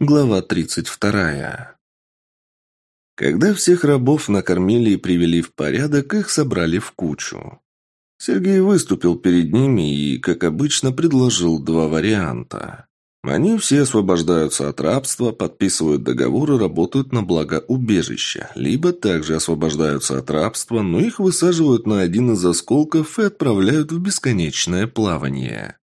Глава 32. Когда всех рабов накормили и привели в порядок, их собрали в кучу. Сергей выступил перед ними и, как обычно, предложил два варианта. Они все освобождаются от рабства, подписывают договор и работают на благо убежища, либо также освобождаются от рабства, но их высаживают на один из осколков и отправляют в бесконечное плавание.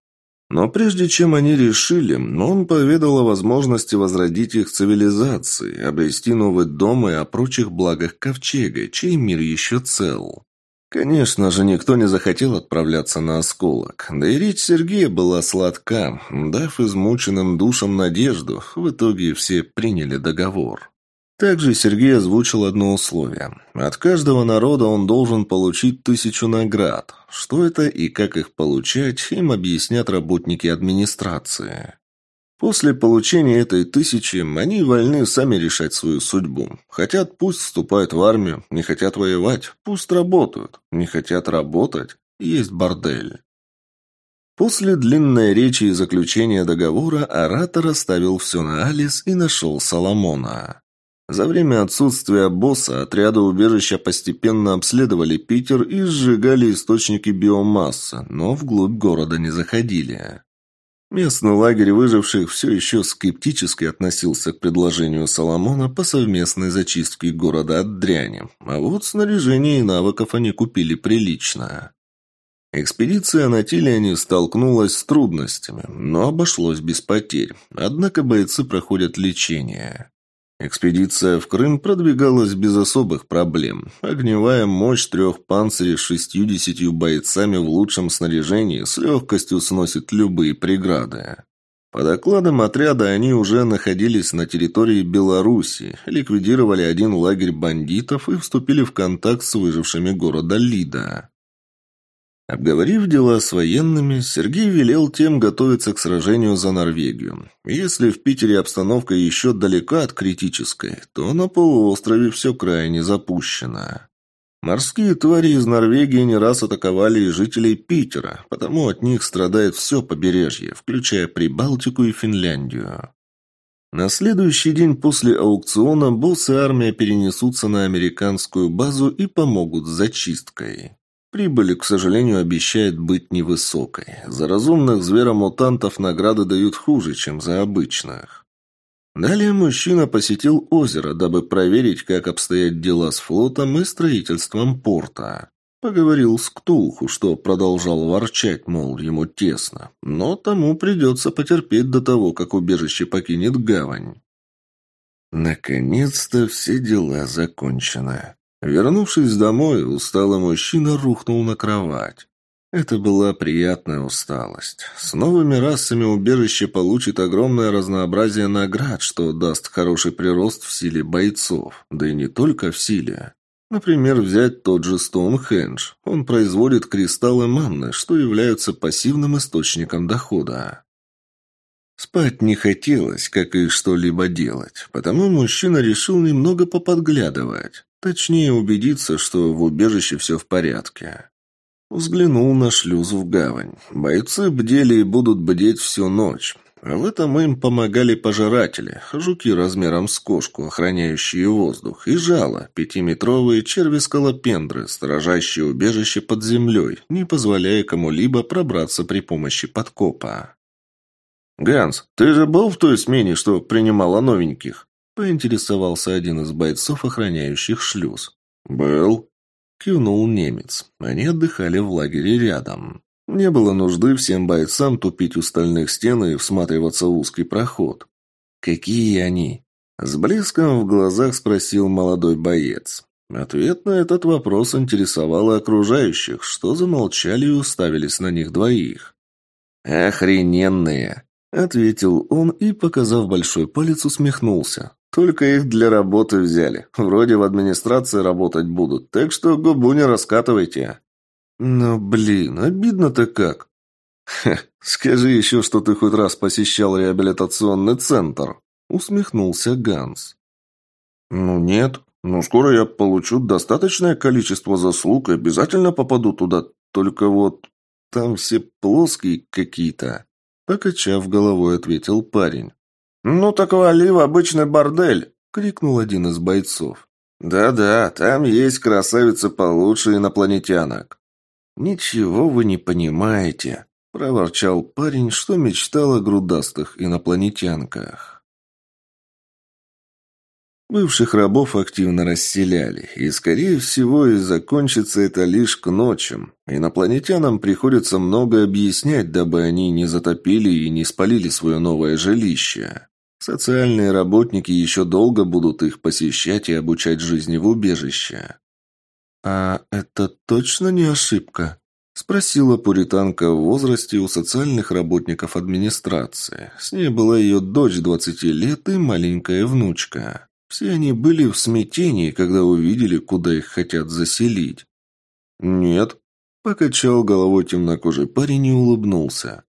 Но прежде чем они решили, он поведал о возможности возродить их цивилизации, обрести новый дом и о прочих благах Ковчега, чей мир еще цел. Конечно же, никто не захотел отправляться на осколок. Да и речь Сергея была сладка. Дав измученным душам надежду, в итоге все приняли договор. Также Сергей озвучил одно условие. От каждого народа он должен получить тысячу наград. Что это и как их получать, им объяснят работники администрации. После получения этой тысячи они вольны сами решать свою судьбу. Хотят, пусть вступают в армию, не хотят воевать, пусть работают, не хотят работать, есть бордель. После длинной речи и заключения договора оратор оставил все на Алис и нашел Соломона. За время отсутствия босса отряды убежища постепенно обследовали Питер и сжигали источники биомассы, но вглубь города не заходили. Местный лагерь выживших все еще скептически относился к предложению Соломона по совместной зачистке города от дряни, а вот снаряжение и навыков они купили прилично. Экспедиция на Тилиане столкнулась с трудностями, но обошлось без потерь, однако бойцы проходят лечение. Экспедиция в Крым продвигалась без особых проблем. Огневая мощь трех панцирей с шестьюдесятью бойцами в лучшем снаряжении с легкостью сносит любые преграды. По докладам отряда они уже находились на территории Беларуси, ликвидировали один лагерь бандитов и вступили в контакт с выжившими города Лида. Обговорив дела с военными, Сергей велел тем готовиться к сражению за Норвегию. Если в Питере обстановка еще далека от критической, то на полуострове все крайне запущено. Морские твари из Норвегии не раз атаковали и жителей Питера, потому от них страдает все побережье, включая Прибалтику и Финляндию. На следующий день после аукциона боссы и армия перенесутся на американскую базу и помогут с зачисткой. Прибыль, к сожалению, обещает быть невысокой. За разумных зверомутантов награды дают хуже, чем за обычных. Далее мужчина посетил озеро, дабы проверить, как обстоят дела с флотом и строительством порта. Поговорил с Ктулху, что продолжал ворчать, мол, ему тесно. Но тому придется потерпеть до того, как убежище покинет гавань. Наконец-то все дела закончены. Вернувшись домой, усталый мужчина рухнул на кровать. Это была приятная усталость. С новыми расами убежище получит огромное разнообразие наград, что даст хороший прирост в силе бойцов, да и не только в силе. Например, взять тот же Стоунхендж. Он производит кристаллы манны, что являются пассивным источником дохода. Спать не хотелось, как и что-либо делать, потому мужчина решил немного поподглядывать. Точнее, убедиться, что в убежище все в порядке. Взглянул на шлюз в гавань. Бойцы бдели и будут бдеть всю ночь. А в этом им помогали пожиратели, жуки размером с кошку, охраняющие воздух, и жало, пятиметровые черви-скалопендры, сторожащие убежище под землей, не позволяя кому-либо пробраться при помощи подкопа. «Ганс, ты же был в той смене, что принимала новеньких?» Поинтересовался один из бойцов, охраняющих шлюз. «Был», — кивнул немец. Они отдыхали в лагере рядом. Не было нужды всем бойцам тупить у стальных стен и всматриваться в узкий проход. «Какие они?» С блеском в глазах спросил молодой боец. Ответ на этот вопрос интересовал окружающих, что замолчали и уставились на них двоих. «Охрененные!» — ответил он и, показав большой палец, усмехнулся. Только их для работы взяли. Вроде в администрации работать будут, так что губу не раскатывайте. Ну, блин, обидно-то как. Ха, скажи еще, что ты хоть раз посещал реабилитационный центр. Усмехнулся Ганс. Ну нет, но скоро я получу достаточное количество заслуг и обязательно попаду туда. Только вот там все плоские какие-то. Покачав головой, ответил парень. «Ну так вали в обычный бордель!» — крикнул один из бойцов. «Да-да, там есть красавицы получше инопланетянок». «Ничего вы не понимаете», — проворчал парень, что мечтал о грудастых инопланетянках. Бывших рабов активно расселяли, и, скорее всего, и закончится это лишь к ночам. Инопланетянам приходится много объяснять, дабы они не затопили и не спалили свое новое жилище. Социальные работники еще долго будут их посещать и обучать жизни в убежище. «А это точно не ошибка?» – спросила пуританка в возрасте у социальных работников администрации. С ней была ее дочь двадцати лет и маленькая внучка. Все они были в смятении, когда увидели, куда их хотят заселить. «Нет», – покачал головой темнокожий парень и улыбнулся.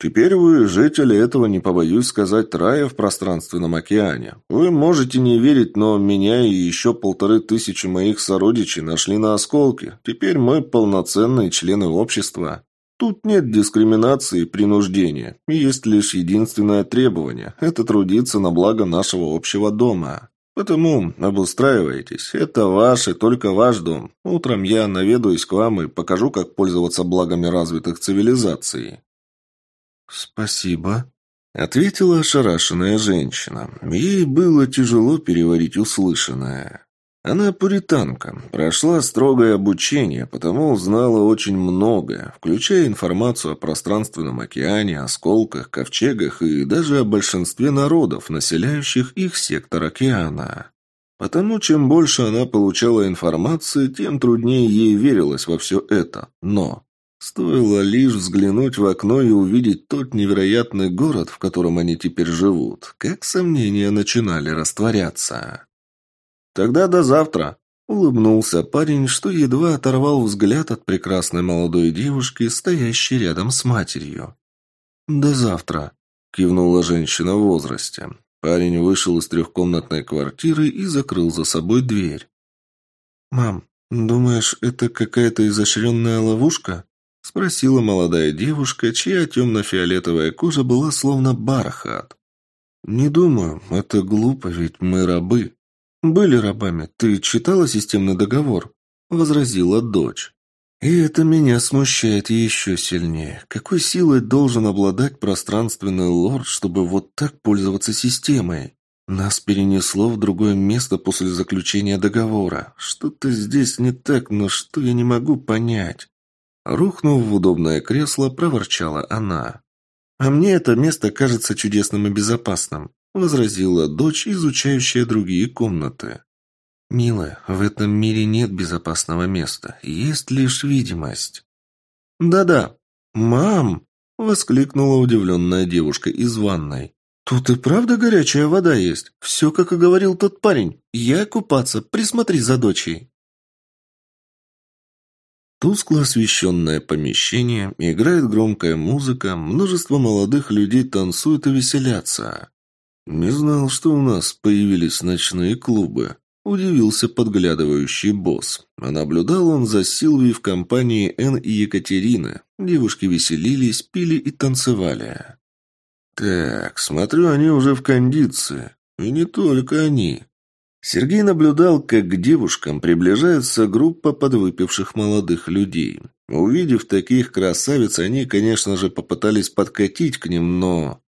«Теперь вы жители этого, не побоюсь сказать, рая в пространственном океане. Вы можете не верить, но меня и еще полторы тысячи моих сородичей нашли на осколке. Теперь мы полноценные члены общества. Тут нет дискриминации и принуждения. Есть лишь единственное требование – это трудиться на благо нашего общего дома». Потому обустраивайтесь. Это ваш и только ваш дом. Утром я наведаюсь к вам и покажу, как пользоваться благами развитых цивилизаций». «Спасибо», — ответила ошарашенная женщина. Ей было тяжело переварить услышанное. Она пуританка, прошла строгое обучение, потому знала очень многое, включая информацию о пространственном океане, осколках, ковчегах и даже о большинстве народов, населяющих их сектор океана. Потому чем больше она получала информации, тем труднее ей верилось во все это. Но стоило лишь взглянуть в окно и увидеть тот невероятный город, в котором они теперь живут, как сомнения начинали растворяться. «Тогда до завтра», — улыбнулся парень, что едва оторвал взгляд от прекрасной молодой девушки, стоящей рядом с матерью. «До завтра», — кивнула женщина в возрасте. Парень вышел из трехкомнатной квартиры и закрыл за собой дверь. «Мам, думаешь, это какая-то изощренная ловушка?» — спросила молодая девушка, чья темно-фиолетовая кожа была словно бархат. «Не думаю, это глупо, ведь мы рабы», «Были рабами. Ты читала системный договор?» – возразила дочь. «И это меня смущает еще сильнее. Какой силой должен обладать пространственный лорд, чтобы вот так пользоваться системой? Нас перенесло в другое место после заключения договора. Что-то здесь не так, но что я не могу понять?» Рухнув в удобное кресло, проворчала она. «А мне это место кажется чудесным и безопасным возразила дочь, изучающая другие комнаты. «Милая, в этом мире нет безопасного места, есть лишь видимость». «Да-да, мам!» – воскликнула удивленная девушка из ванной. «Тут и правда горячая вода есть. Все, как и говорил тот парень. Я купаться, присмотри за дочей». Тускло освещенное помещение, играет громкая музыка, множество молодых людей танцуют и веселятся. «Не знал, что у нас появились ночные клубы», – удивился подглядывающий босс. А наблюдал он за Силвией в компании Эн и Екатерины. Девушки веселились, пили и танцевали. «Так, смотрю, они уже в кондиции. И не только они». Сергей наблюдал, как к девушкам приближается группа подвыпивших молодых людей. Увидев таких красавиц, они, конечно же, попытались подкатить к ним, но...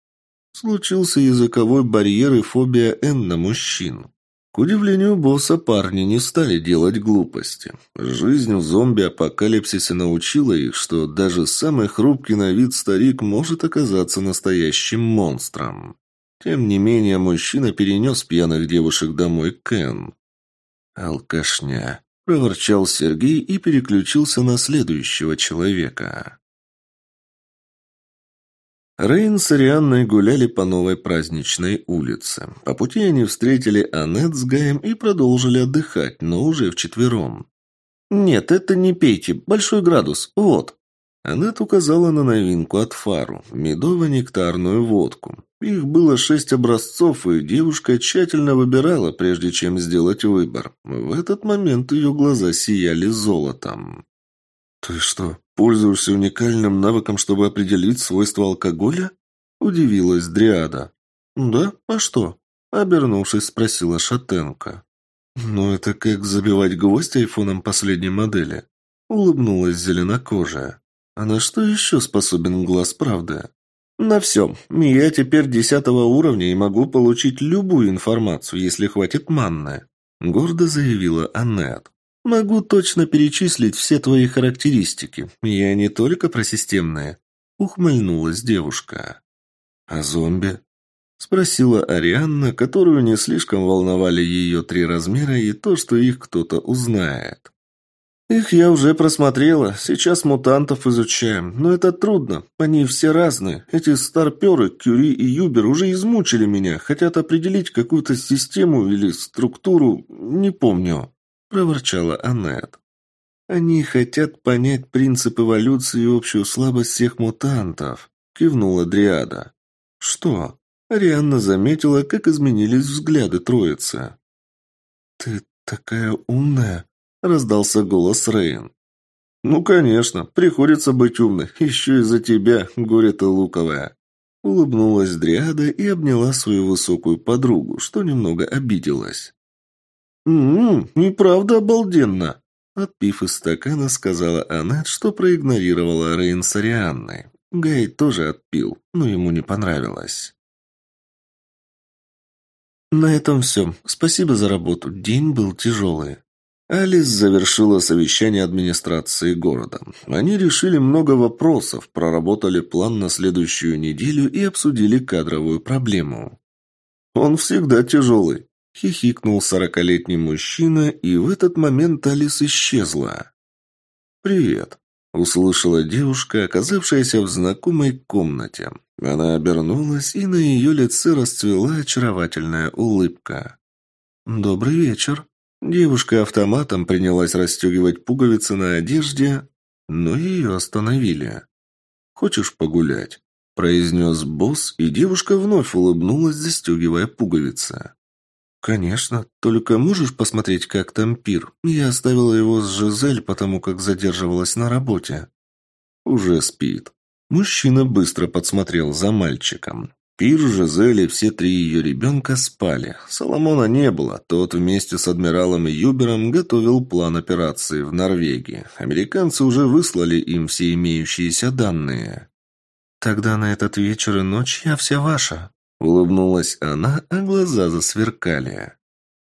Случился языковой барьер и фобия Н на мужчин. К удивлению босса, парни не стали делать глупости. Жизнь в зомби-апокалипсисе научила их, что даже самый хрупкий на вид старик может оказаться настоящим монстром. Тем не менее, мужчина перенес пьяных девушек домой Кен. «Алкашня», – проворчал Сергей и переключился на следующего человека. Рейн с Арианной гуляли по новой праздничной улице. По пути они встретили Аннет с Гаем и продолжили отдыхать, но уже вчетвером. «Нет, это не пейте. Большой градус. Вот». Аннет указала на новинку от Фару – медово-нектарную водку. Их было шесть образцов, и девушка тщательно выбирала, прежде чем сделать выбор. В этот момент ее глаза сияли золотом. «Ты что, пользуешься уникальным навыком, чтобы определить свойства алкоголя?» – удивилась Дриада. «Да? А что?» – обернувшись, спросила Шатенко. «Ну, это как забивать гвоздь айфоном последней модели», – улыбнулась зеленокожая. «А на что еще способен глаз правды?» «На всем. Я теперь десятого уровня и могу получить любую информацию, если хватит манны», – гордо заявила Аннет. «Могу точно перечислить все твои характеристики. Я не только про системные», – ухмыльнулась девушка. «А зомби?» – спросила Арианна, которую не слишком волновали ее три размера и то, что их кто-то узнает. «Их я уже просмотрела. Сейчас мутантов изучаем. Но это трудно. Они все разные. Эти старперы, Кюри и Юбер, уже измучили меня. Хотят определить какую-то систему или структуру. Не помню», – проворчала Аннет. «Они хотят понять принцип эволюции и общую слабость всех мутантов», – кивнула Дриада. «Что?» Арианна заметила, как изменились взгляды троицы. «Ты такая умная», — раздался голос Рейн. «Ну, конечно, приходится быть умной, еще из-за тебя, горе ты луковая». Улыбнулась Дриада и обняла свою высокую подругу, что немного обиделась. «М-м, и правда обалденно!» Отпив из стакана, сказала Аннет, что проигнорировала Рейн с Арианной. Гай тоже отпил, но ему не понравилось. На этом все. Спасибо за работу. День был тяжелый. Алис завершила совещание администрации города. Они решили много вопросов, проработали план на следующую неделю и обсудили кадровую проблему. «Он всегда тяжелый», – хихикнул сорокалетний мужчина, и в этот момент Алис исчезла. «Привет», – услышала девушка, оказавшаяся в знакомой комнате. Она обернулась, и на ее лице расцвела очаровательная улыбка. «Добрый вечер», Девушка автоматом принялась расстегивать пуговицы на одежде, но ее остановили. «Хочешь погулять?» – произнес босс, и девушка вновь улыбнулась, застегивая пуговицы. «Конечно. Только можешь посмотреть, как там пир? Я оставила его с Жизель, потому как задерживалась на работе». «Уже спит». Мужчина быстро подсмотрел за мальчиком. Пир, Жизель и все три ее ребенка спали. Соломона не было. Тот вместе с адмиралом Юбером готовил план операции в Норвегии. Американцы уже выслали им все имеющиеся данные. «Тогда на этот вечер и ночь я вся ваша», — улыбнулась она, а глаза засверкали.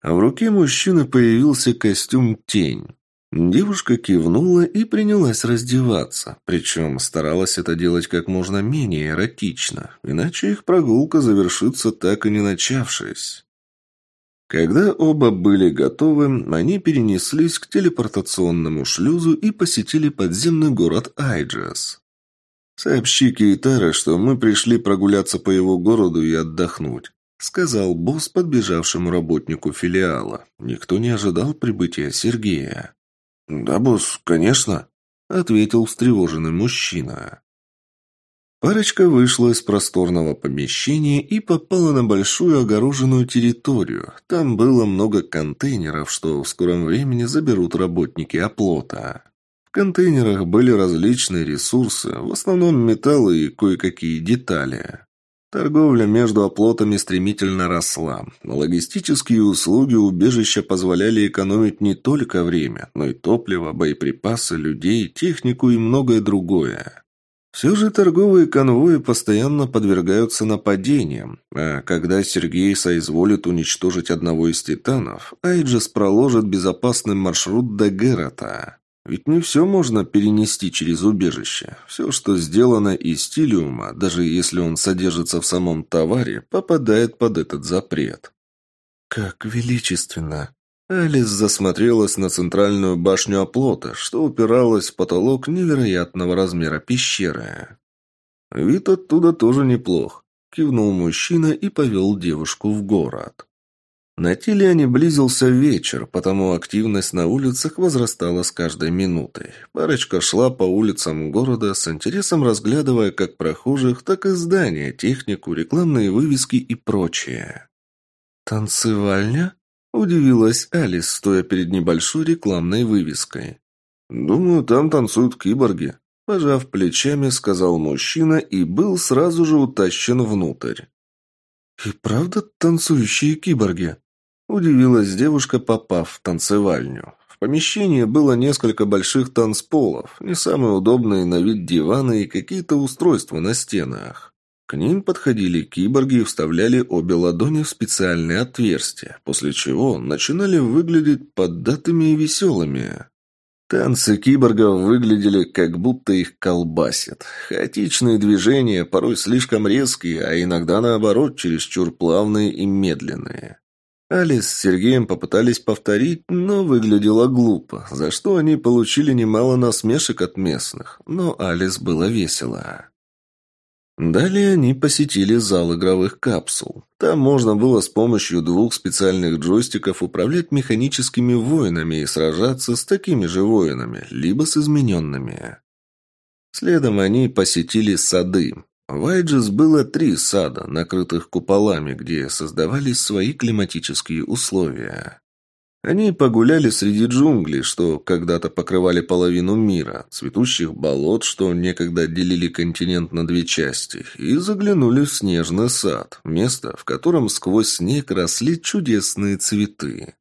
А в руке мужчины появился костюм «Тень». Девушка кивнула и принялась раздеваться, причем старалась это делать как можно менее эротично, иначе их прогулка завершится так и не начавшись. Когда оба были готовы, они перенеслись к телепортационному шлюзу и посетили подземный город Айджес. «Сообщи Кейтара, что мы пришли прогуляться по его городу и отдохнуть», сказал босс подбежавшему работнику филиала. Никто не ожидал прибытия Сергея. «Да, босс, конечно», — ответил встревоженный мужчина. Парочка вышла из просторного помещения и попала на большую огороженную территорию. Там было много контейнеров, что в скором времени заберут работники оплота. В контейнерах были различные ресурсы, в основном металлы и кое-какие детали. Торговля между оплотами стремительно росла. Логистические услуги убежища позволяли экономить не только время, но и топливо, боеприпасы, людей, технику и многое другое. Все же торговые конвои постоянно подвергаются нападениям, а когда Сергей соизволит уничтожить одного из титанов, Айджес проложит безопасный маршрут до Герата. Ведь не все можно перенести через убежище. Все, что сделано из стилиума, даже если он содержится в самом товаре, попадает под этот запрет. «Как величественно!» Алис засмотрелась на центральную башню оплота, что упиралась в потолок невероятного размера пещеры. «Вид оттуда тоже неплох», — кивнул мужчина и повел девушку в город. На Тилиане близился вечер, потому активность на улицах возрастала с каждой минутой. Парочка шла по улицам города с интересом разглядывая как прохожих, так и здания, технику, рекламные вывески и прочее. «Танцевальня?» – удивилась Алис, стоя перед небольшой рекламной вывеской. «Думаю, там танцуют киборги», – пожав плечами, сказал мужчина и был сразу же утащен внутрь. и правда танцующие киборги?» Удивилась девушка, попав в танцевальню. В помещении было несколько больших танцполов, не самые удобные на вид диваны и какие-то устройства на стенах. К ним подходили киборги и вставляли обе ладони в специальные отверстия, после чего начинали выглядеть поддатыми и веселыми. Танцы киборгов выглядели, как будто их колбасят. Хаотичные движения, порой слишком резкие, а иногда, наоборот, чересчур плавные и медленные. Алис с Сергеем попытались повторить, но выглядело глупо, за что они получили немало насмешек от местных, но Алис было весело. Далее они посетили зал игровых капсул. Там можно было с помощью двух специальных джойстиков управлять механическими воинами и сражаться с такими же воинами, либо с измененными. Следом они посетили сады. В Айджис было три сада, накрытых куполами, где создавались свои климатические условия. Они погуляли среди джунглей, что когда-то покрывали половину мира, цветущих болот, что некогда делили континент на две части, и заглянули в снежный сад, место, в котором сквозь снег росли чудесные цветы.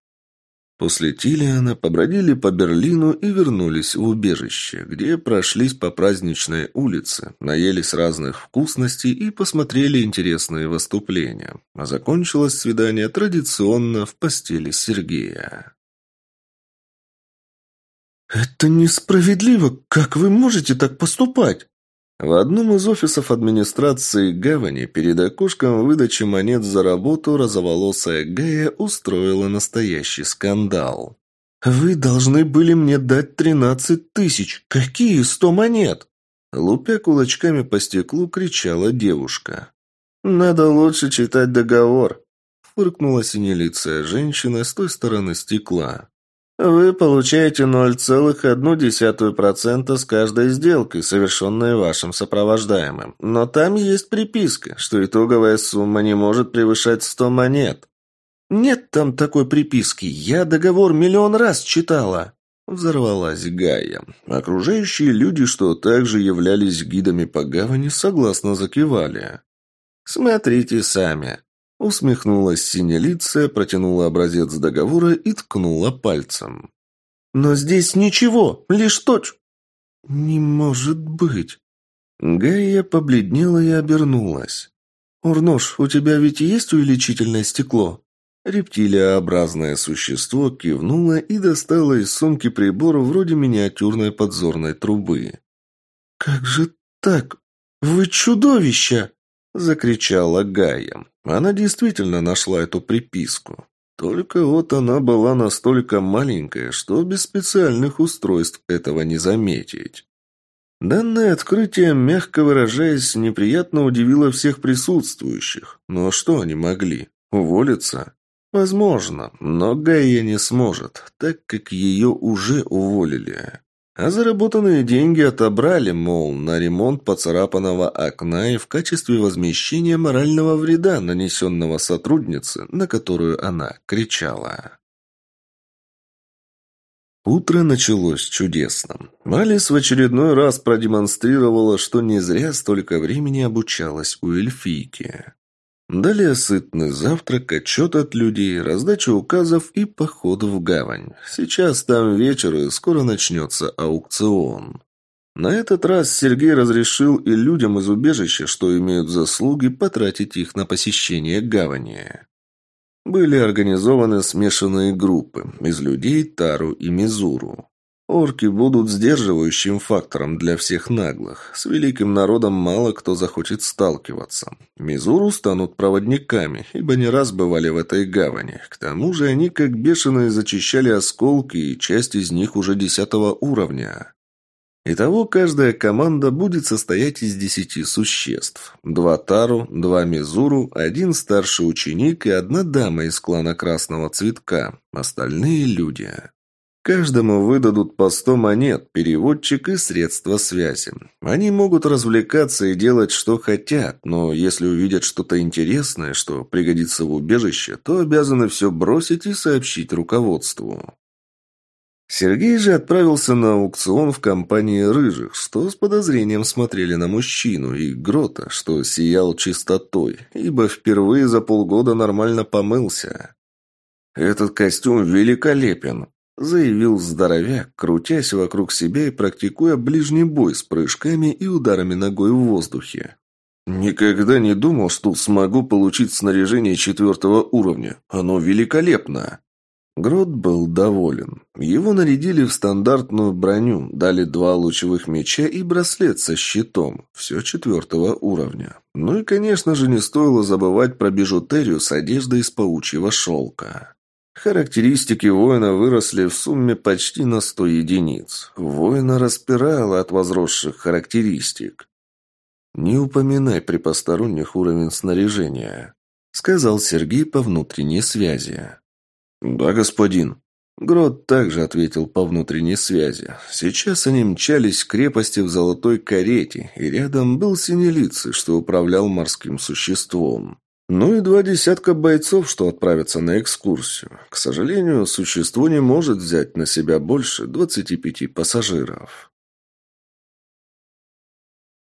После Тилиана побродили по Берлину и вернулись в убежище, где прошлись по праздничной улице, наелись разных вкусностей и посмотрели интересные выступления. А закончилось свидание традиционно в постели Сергея. «Это несправедливо! Как вы можете так поступать?» В одном из офисов администрации Гавани перед окошком выдачи монет за работу розоволосая Гая устроила настоящий скандал. «Вы должны были мне дать тринадцать тысяч! Какие сто монет?» Лупя кулачками по стеклу, кричала девушка. «Надо лучше читать договор», — фыркнула синелицая женщина с той стороны стекла. Вы получаете 0,1% с каждой сделки, совершенной вашим сопровождаемым. Но там есть приписка, что итоговая сумма не может превышать 100 монет. Нет там такой приписки. Я договор миллион раз читала. Взорвалась Гая. Окружающие люди, что также являлись гидами по гавани, согласно закивали. «Смотрите сами», Усмехнулась синелицая, протянула образец договора и ткнула пальцем. «Но здесь ничего, лишь точь...» «Не может быть...» Гайя побледнела и обернулась. «Урнош, у тебя ведь есть увеличительное стекло?» Рептилиообразное существо кивнуло и достало из сумки прибор вроде миниатюрной подзорной трубы. «Как же так? Вы чудовище!» – закричала Гая. Она действительно нашла эту приписку. Только вот она была настолько маленькая, что без специальных устройств этого не заметить. Данное открытие, мягко выражаясь, неприятно удивило всех присутствующих. Но что они могли? Уволиться? Возможно, но Гайя не сможет, так как ее уже уволили. А заработанные деньги отобрали, мол, на ремонт поцарапанного окна и в качестве возмещения морального вреда, нанесенного сотруднице, на которую она кричала. Утро началось чудесно. Алис в очередной раз продемонстрировала, что не зря столько времени обучалась у эльфийки. Далее сытный завтрак, отчет от людей, раздача указов и поход в гавань. Сейчас там вечер и скоро начнется аукцион. На этот раз Сергей разрешил и людям из убежища, что имеют заслуги, потратить их на посещение гавани. Были организованы смешанные группы из людей Тару и Мизуру. Орки будут сдерживающим фактором для всех наглых. С великим народом мало кто захочет сталкиваться. Мизуру станут проводниками, ибо не раз бывали в этой гавани. К тому же они как бешеные зачищали осколки, и часть из них уже десятого уровня. Итого каждая команда будет состоять из десяти существ. Два Тару, два Мизуру, один старший ученик и одна дама из клана Красного Цветка. Остальные люди. Каждому выдадут по сто монет, переводчик и средства связи. Они могут развлекаться и делать, что хотят, но если увидят что-то интересное, что пригодится в убежище, то обязаны все бросить и сообщить руководству. Сергей же отправился на аукцион в компании «Рыжих», что с подозрением смотрели на мужчину, и Грота, что сиял чистотой, ибо впервые за полгода нормально помылся. «Этот костюм великолепен», – заявил здоровяк, крутясь вокруг себя и практикуя ближний бой с прыжками и ударами ногой в воздухе. «Никогда не думал, что смогу получить снаряжение четвертого уровня. Оно великолепно!» Грот был доволен. Его нарядили в стандартную броню, дали два лучевых меча и браслет со щитом. Все четвертого уровня. Ну и, конечно же, не стоило забывать про бижутерию с одеждой из паучьего шелка. Характеристики воина выросли в сумме почти на сто единиц. Воина распирало от возросших характеристик. «Не упоминай при посторонних уровень снаряжения», — сказал Сергей по внутренней связи. «Да, господин». Грот также ответил по внутренней связи. Сейчас они мчались к крепости в золотой карете, и рядом был синелицый, что управлял морским существом. Ну и два десятка бойцов, что отправятся на экскурсию. К сожалению, существо не может взять на себя больше двадцати пяти пассажиров.